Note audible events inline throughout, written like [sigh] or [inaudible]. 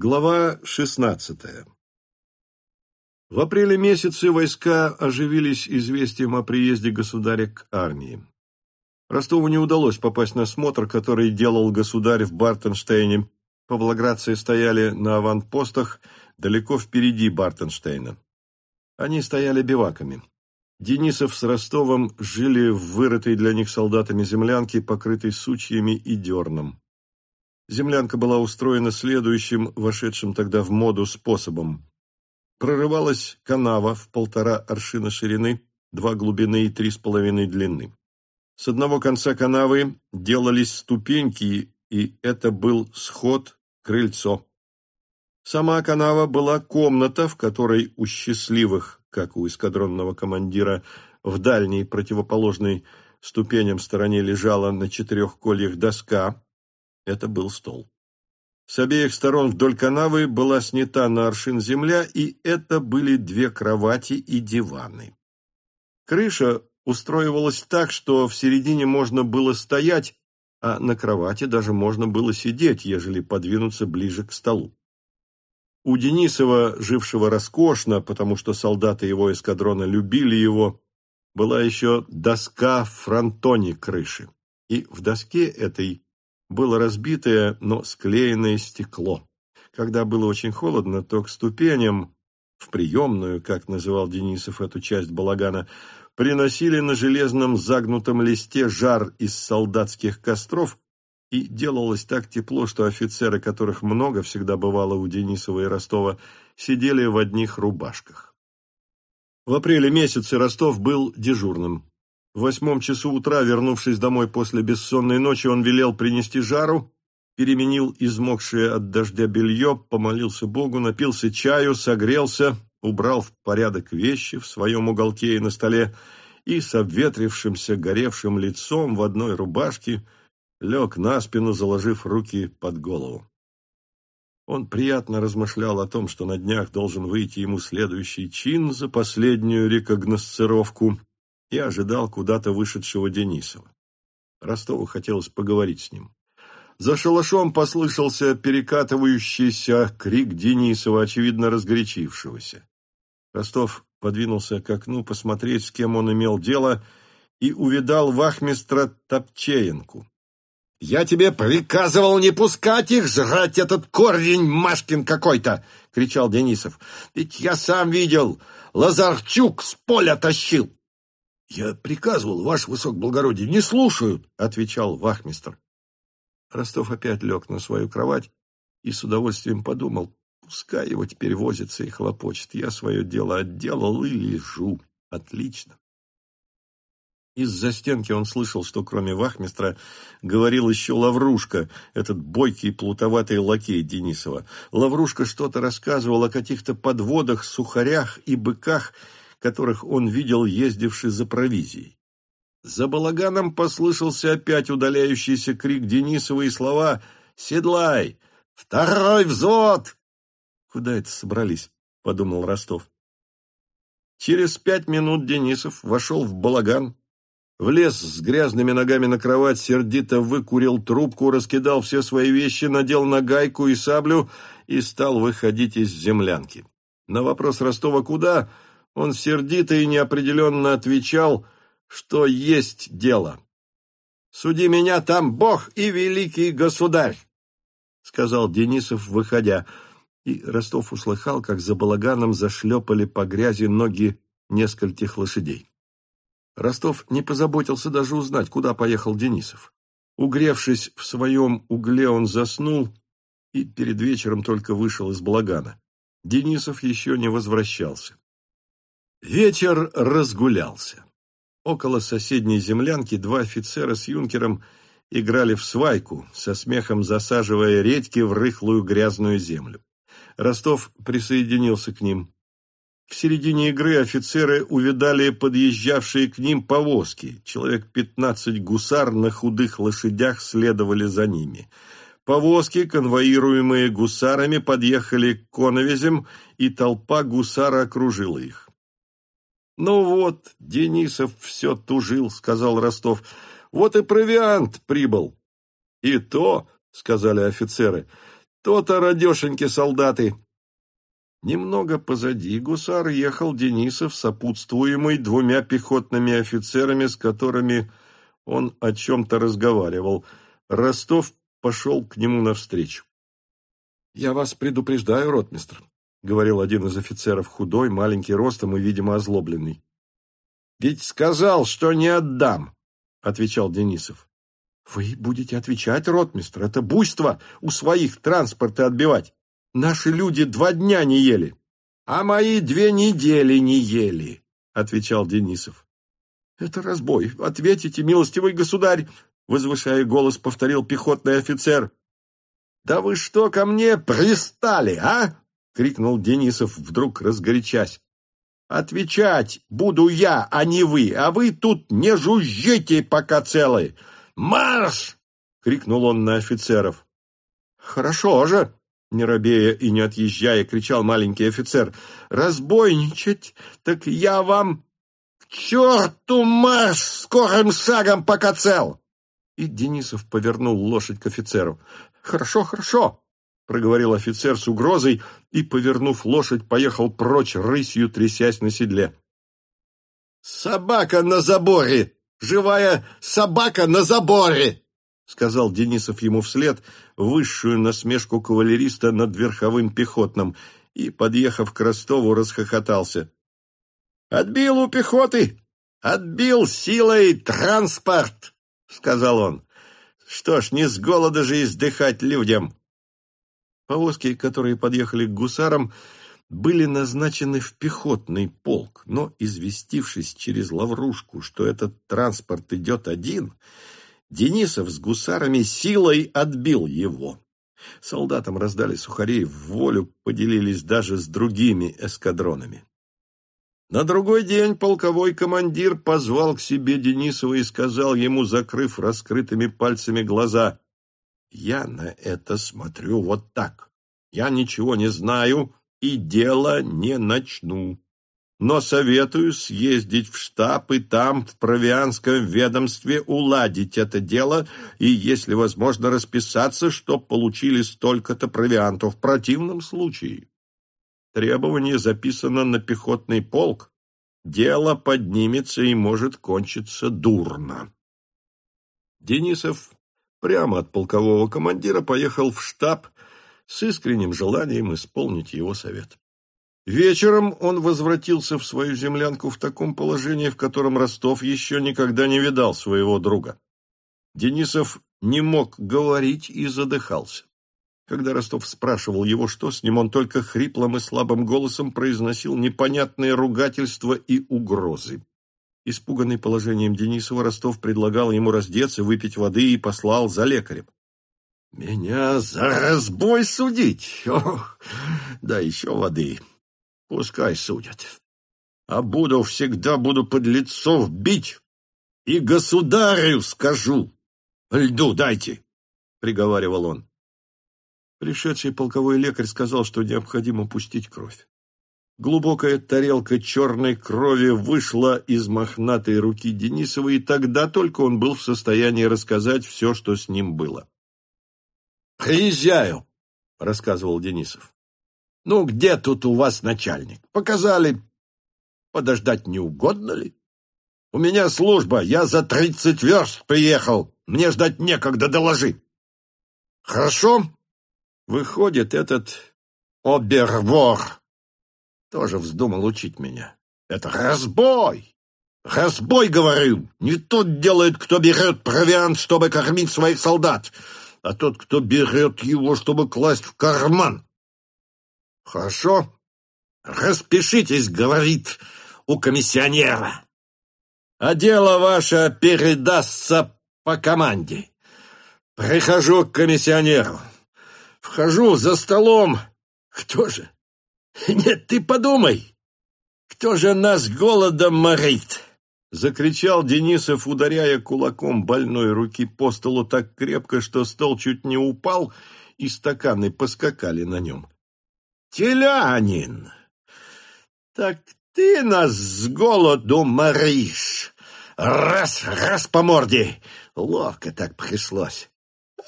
Глава 16. В апреле месяце войска оживились известием о приезде государя к армии. Ростову не удалось попасть на смотр, который делал государь в Бартенштейне. Павлоградцы стояли на аванпостах далеко впереди Бартенштейна. Они стояли биваками. Денисов с Ростовом жили в вырытой для них солдатами землянке, покрытой сучьями и дерном. Землянка была устроена следующим, вошедшим тогда в моду способом. Прорывалась канава в полтора аршина ширины, два глубины и три с половиной длины. С одного конца канавы делались ступеньки, и это был сход, крыльцо. Сама канава была комната, в которой у счастливых, как у эскадронного командира, в дальней противоположной ступеням стороне лежала на четырех кольях доска, это был стол. С обеих сторон вдоль канавы была снята на аршин земля, и это были две кровати и диваны. Крыша устроивалась так, что в середине можно было стоять, а на кровати даже можно было сидеть, ежели подвинуться ближе к столу. У Денисова, жившего роскошно, потому что солдаты его эскадрона любили его, была еще доска в фронтоне крыши. И в доске этой было разбитое, но склеенное стекло. Когда было очень холодно, то к ступеням, в приемную, как называл Денисов эту часть балагана, приносили на железном загнутом листе жар из солдатских костров, и делалось так тепло, что офицеры, которых много всегда бывало у Денисова и Ростова, сидели в одних рубашках. В апреле месяце Ростов был дежурным. В восьмом часу утра, вернувшись домой после бессонной ночи, он велел принести жару, переменил измокшее от дождя белье, помолился Богу, напился чаю, согрелся, убрал в порядок вещи в своем уголке и на столе и с обветрившимся, горевшим лицом в одной рубашке лег на спину, заложив руки под голову. Он приятно размышлял о том, что на днях должен выйти ему следующий чин за последнюю рекогносцировку, и ожидал куда-то вышедшего Денисова. Ростову хотелось поговорить с ним. За шалашом послышался перекатывающийся крик Денисова, очевидно разгорячившегося. Ростов подвинулся к окну посмотреть, с кем он имел дело, и увидал вахмистра Топчеенку. «Я тебе приказывал не пускать их жрать этот корень Машкин какой-то!» — кричал Денисов. «Ведь я сам видел, Лазарчук с поля тащил!» «Я приказывал, ваше высокоблагородие, не слушают!» — отвечал вахмистр. Ростов опять лег на свою кровать и с удовольствием подумал, пускай его теперь возится и хлопочет. Я свое дело отделал и лежу. Отлично. Из-за стенки он слышал, что кроме вахмистра говорил еще Лаврушка, этот бойкий плутоватый лакей Денисова. Лаврушка что-то рассказывал о каких-то подводах, сухарях и быках, которых он видел, ездивший за провизией. За балаганом послышался опять удаляющийся крик Денисова и слова «Седлай! Второй взвод!» «Куда это собрались?» — подумал Ростов. Через пять минут Денисов вошел в балаган, влез с грязными ногами на кровать, сердито выкурил трубку, раскидал все свои вещи, надел нагайку и саблю и стал выходить из землянки. На вопрос Ростова «Куда?» Он сердито и неопределенно отвечал, что есть дело. «Суди меня там Бог и великий государь!» — сказал Денисов, выходя. И Ростов услыхал, как за балаганом зашлепали по грязи ноги нескольких лошадей. Ростов не позаботился даже узнать, куда поехал Денисов. Угревшись в своем угле, он заснул и перед вечером только вышел из балагана. Денисов еще не возвращался. Вечер разгулялся. Около соседней землянки два офицера с юнкером играли в свайку, со смехом засаживая редьки в рыхлую грязную землю. Ростов присоединился к ним. В середине игры офицеры увидали подъезжавшие к ним повозки. Человек пятнадцать гусар на худых лошадях следовали за ними. Повозки, конвоируемые гусарами, подъехали к коновизям, и толпа гусара окружила их. «Ну вот, Денисов все тужил», — сказал Ростов. «Вот и провиант прибыл». «И то», — сказали офицеры, — То-то, радешеньки солдаты. Немного позади гусар ехал Денисов, сопутствуемый двумя пехотными офицерами, с которыми он о чем-то разговаривал. Ростов пошел к нему навстречу. — Я вас предупреждаю, ротмистр, — говорил один из офицеров, худой, маленький ростом и, видимо, озлобленный. — Ведь сказал, что не отдам, — отвечал Денисов. — Вы будете отвечать, ротмистр, это буйство у своих транспорты отбивать. Наши люди два дня не ели. — А мои две недели не ели, — отвечал Денисов. — Это разбой. Ответите, милостивый государь, — возвышая голос, повторил пехотный офицер. — Да вы что ко мне пристали, а? — крикнул Денисов, вдруг разгорячась. — Отвечать буду я, а не вы, а вы тут не жужжите, пока целы. Марш! — крикнул он на офицеров. — Хорошо же, не робея и не отъезжая, кричал маленький офицер. «Разбойничать? Так я вам...» «К черту марш! Скорым шагом, пока цел!» И Денисов повернул лошадь к офицеру. «Хорошо, хорошо!» — проговорил офицер с угрозой и, повернув лошадь, поехал прочь рысью, трясясь на седле. «Собака на заборе! Живая собака на заборе!» — сказал Денисов ему вслед высшую насмешку кавалериста над верховым пехотным и, подъехав к Ростову, расхохотался. «Отбил у пехоты! Отбил силой транспорт!» — сказал он. «Что ж, не с голода же издыхать людям!» Повозки, которые подъехали к гусарам, были назначены в пехотный полк, но, известившись через Лаврушку, что этот транспорт идет один, Денисов с гусарами силой отбил его. Солдатам раздали сухарей в волю, поделились даже с другими эскадронами. На другой день полковой командир позвал к себе Денисова и сказал ему, закрыв раскрытыми пальцами глаза, «Я на это смотрю вот так. Я ничего не знаю и дело не начну но советую съездить в штаб и там, в провианском ведомстве, уладить это дело и, если возможно, расписаться, что получили столько-то провиантов. В противном случае требование записано на пехотный полк, дело поднимется и может кончиться дурно. Денисов прямо от полкового командира поехал в штаб с искренним желанием исполнить его совет. Вечером он возвратился в свою землянку в таком положении, в котором Ростов еще никогда не видал своего друга. Денисов не мог говорить и задыхался. Когда Ростов спрашивал его, что с ним, он только хриплым и слабым голосом произносил непонятные ругательства и угрозы. Испуганный положением Денисова, Ростов предлагал ему раздеться, выпить воды и послал за лекарем. «Меня за разбой судить! Ох, да еще воды!» Пускай судят. А буду всегда буду под лицо бить и государю скажу. Льду дайте, — приговаривал он. Пришедший полковой лекарь сказал, что необходимо пустить кровь. Глубокая тарелка черной крови вышла из мохнатой руки Денисова, и тогда только он был в состоянии рассказать все, что с ним было. «Приезжаю», — рассказывал Денисов. Ну, где тут у вас начальник? Показали. Подождать не угодно ли? У меня служба, я за тридцать верст приехал. Мне ждать некогда, доложи. Хорошо. Выходит, этот обервор тоже вздумал учить меня. Это разбой. Разбой, говорю. Не тот делает, кто берет провиант, чтобы кормить своих солдат, а тот, кто берет его, чтобы класть в карман. Хорошо. Распишитесь, говорит у комиссионера. А дело ваше передастся по команде. Прихожу к комиссионеру. Вхожу за столом. Кто же? [laughs] Нет, ты подумай. Кто же нас голодом морит? Закричал Денисов, ударяя кулаком больной руки по столу так крепко, что стол чуть не упал, и стаканы поскакали на нем. Телянин, так ты нас с голоду моришь. Раз, раз по морде. Ловко так пришлось.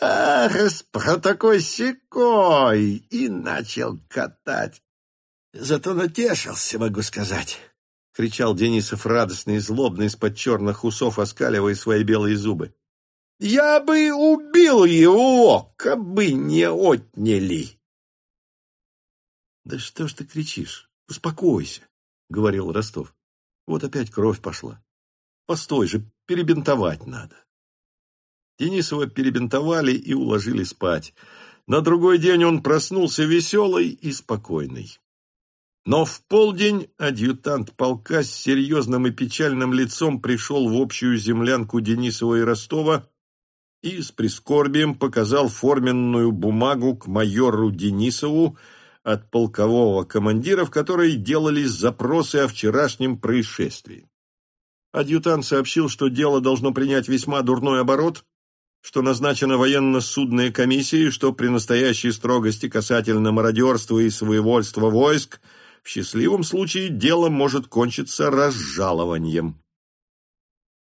Ах, про такой секой! И начал катать. Зато натешился, могу сказать. — кричал Денисов радостный и злобный из-под черных усов, оскаливая свои белые зубы. «Я бы убил его, кабы не отняли!» «Да что ж ты кричишь? Успокойся!» — говорил Ростов. «Вот опять кровь пошла. Постой же, перебинтовать надо». Денисова перебинтовали и уложили спать. На другой день он проснулся веселый и спокойный. Но в полдень адъютант полка с серьезным и печальным лицом пришел в общую землянку Денисова и Ростова и с прискорбием показал форменную бумагу к майору Денисову от полкового командира, в которой делались запросы о вчерашнем происшествии. Адъютант сообщил, что дело должно принять весьма дурной оборот, что назначена военно-судная комиссия, что при настоящей строгости касательно мародерства и своевольства войск – в счастливом случае дело может кончиться разжалованием.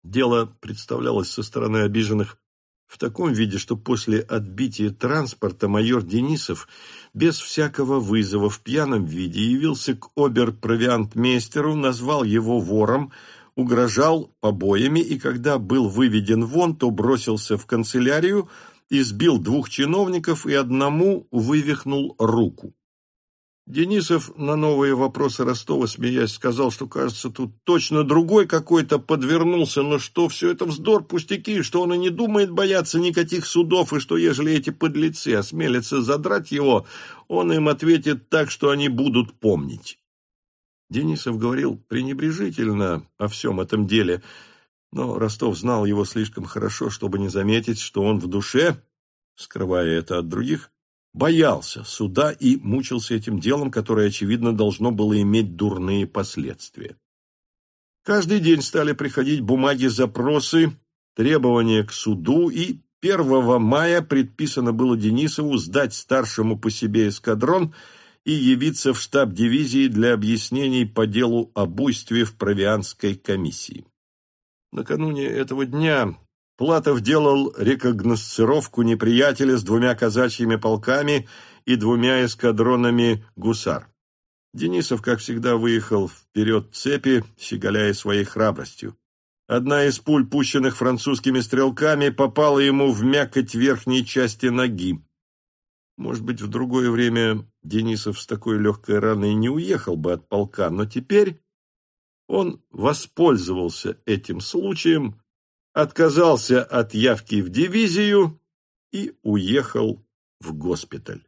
Дело представлялось со стороны обиженных в таком виде, что после отбития транспорта майор Денисов без всякого вызова в пьяном виде явился к обер-провиантмейстеру, назвал его вором, угрожал побоями и, когда был выведен вон, то бросился в канцелярию, избил двух чиновников и одному вывихнул руку. Денисов на новые вопросы Ростова, смеясь, сказал, что, кажется, тут точно другой какой-то подвернулся, но что все это вздор, пустяки, что он и не думает бояться никаких судов, и что, ежели эти подлецы осмелятся задрать его, он им ответит так, что они будут помнить. Денисов говорил пренебрежительно о всем этом деле, но Ростов знал его слишком хорошо, чтобы не заметить, что он в душе, скрывая это от других, боялся суда и мучился этим делом, которое, очевидно, должно было иметь дурные последствия. Каждый день стали приходить бумаги-запросы, требования к суду, и 1 мая предписано было Денисову сдать старшему по себе эскадрон и явиться в штаб дивизии для объяснений по делу об буйстве в провианской комиссии. Накануне этого дня Платов делал рекогносцировку неприятеля с двумя казачьими полками и двумя эскадронами гусар. Денисов, как всегда, выехал вперед цепи, щеголяя своей храбростью. Одна из пуль, пущенных французскими стрелками, попала ему в мякоть верхней части ноги. Может быть, в другое время Денисов с такой легкой раной не уехал бы от полка, но теперь он воспользовался этим случаем отказался от явки в дивизию и уехал в госпиталь.